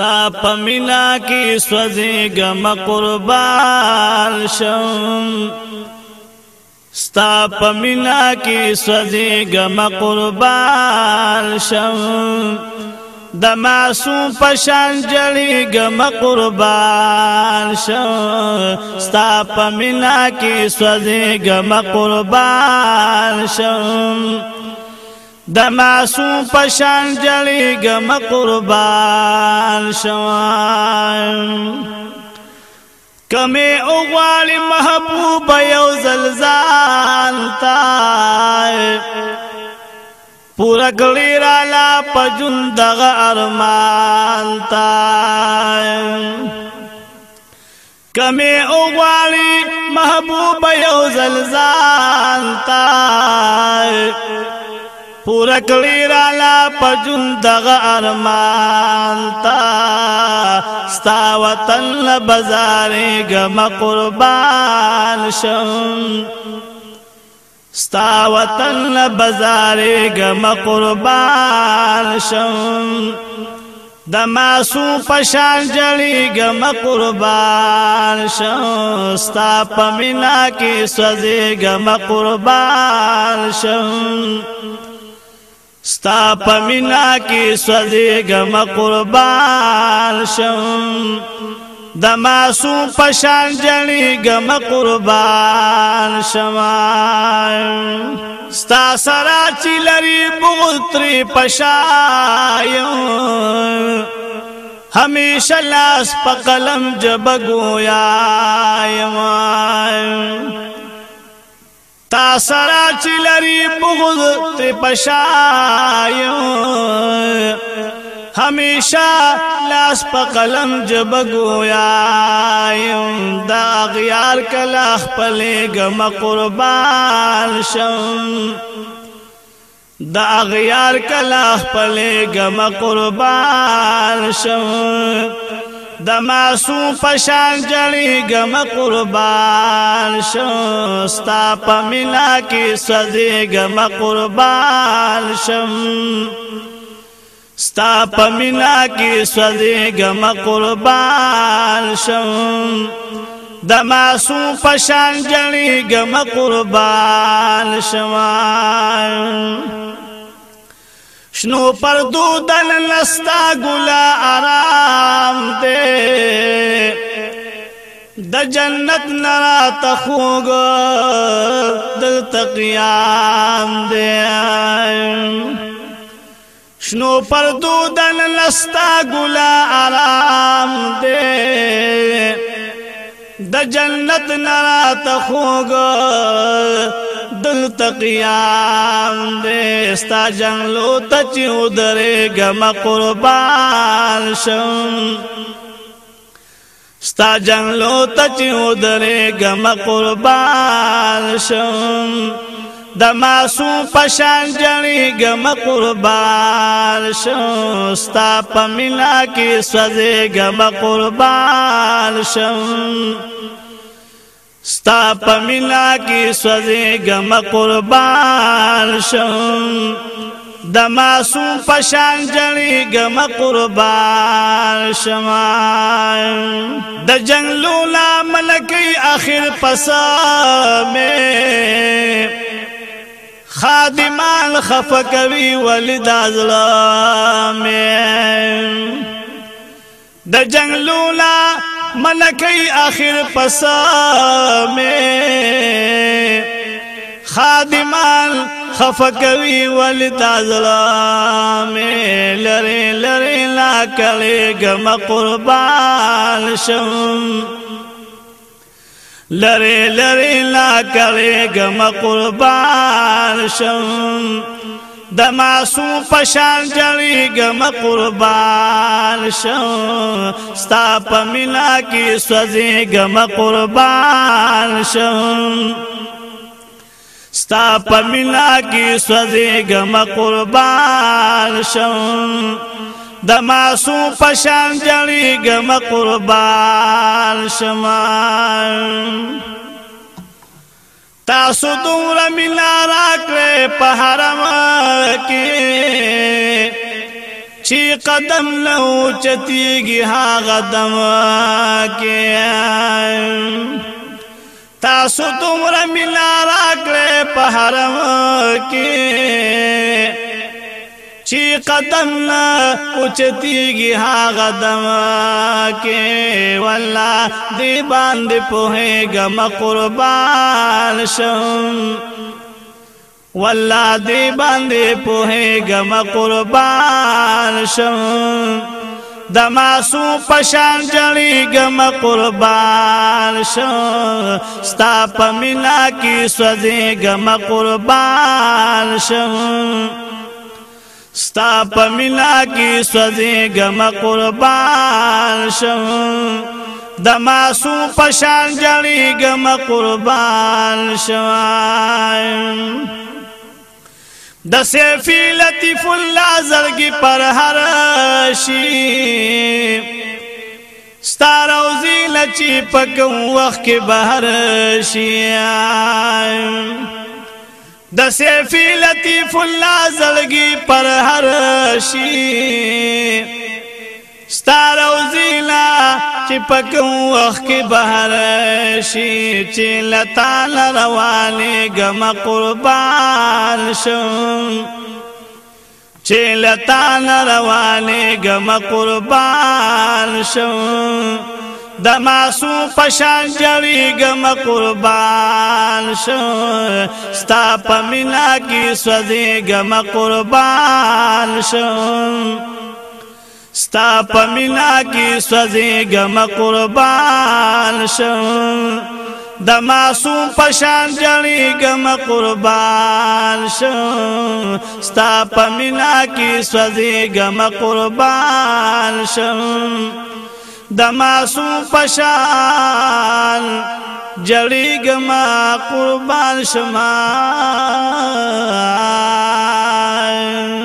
ستا پمینا کی سوځي غم قربان شم ستا پمینا کی سوځي غم قربان شم د معصوم پشان جړی غم قربان شم ستا پمینا کی سوځي غم قربان شم د معصوم پشان جړې غم قربان شوم کمه او غالي محبوب یو زلزال تا پورا کلی را لا پجون دغه ارمان تا کمه او غالي محبوب یو زلزال تا پورا کړی را لا پجون دغه ارمان تا ستا وطن بازارې غم قربان شم ستا وطن بازارې غم قربان شم د ماسو پشان جړی غم قربان شم ستا پمینا کې سوځي غم قربان شم ستا پمینا کی سوزیگم قربان شم د معصوم پشان جنیگم قربان شم ستا سرا چی لری بغتری پشایم همیشه لاس په قلم جبگویا یم تا سرا چلری بغض تی پشایم همیشه لاس په قلم جب گویایم دا غیار کلا خپل غم قربان شم دا غیار کلا خپل غم قربان شم د معصوم پشان جړی غم قربان شم ستا په مینا کې سدي غم قربان شم ستا په مینا کې سدي غم قربان شم د معصوم پشان جړی غم قربان شم شنو پردو دل نستا ګلا آرام دے د جنت نرا تخوګ دل تقیام دے شنو پردو دل نستا ګلا آرام دے د جنت نرا تخوګ دل تقیام دے ستا جنگلو تا چیو درے گم قربان شم ستا جنگلو تا چیو درے گم قربان شم دا ماسو پشان جنی گم قربان شم ستا پمینا کی سوزے گم قربان شم گم قربان شم ستا پمینا کی سوزی گم قربان شم د معصوم پشان جلی گم قربان شم د جنگلو لا ملکی اخر پسا میں خادمان خفکوی ولد ازلا میں د جنگلو لا من کئی آخر پسا میں خادمان خفکوی تازلا میں لرے لا کرے قربان شم لرے لری لا کرے گم قربان شم د معصوم پشان جړېږم قربان شم ستا په مینا کې سوځېږم قربان شم ستا په مینا کې سوځېږم قربان شم د معصوم پشان جړېږم قربان شم تاسو سم ملا میلارا کرے پہارو کے چھی قدم لو چتی گیہ قدم کے تاسو تم ر میلارا کرے پہارو کے قدم قدم کچھ تی گیہ دلہ پوہے گم شم ولہ دی بند پوہی گم قربانسوں دماسو پشان جنی گم قربانسوں ساپ مینا کی سوزیں گم شم ستا پمینا کی سوزی گم قربان شم دما سو پشان جلی گم قربان شم د سیفی لطیف اللہ زرگی پر ہر شی ستا روزی لچی پکم وقت بہر شیم د سیفی لطیف الله زړګي پر هر شي ستار او زیلا چې پکم وخت کې بهر شي چې لتال روانه غم قربان شم چې لتال روانه غم قربان شم د ماسو پشان جړېګم قربان شو ستا په مینا کې سوځېګم قربان شو ستا په مینا کې سوځېګم قربان شو د معصوم پشان جړېګم قربان شو ستا په مینا کې سوځېګم قربان شو د معصوم پشان جړیګ ما قربان شمار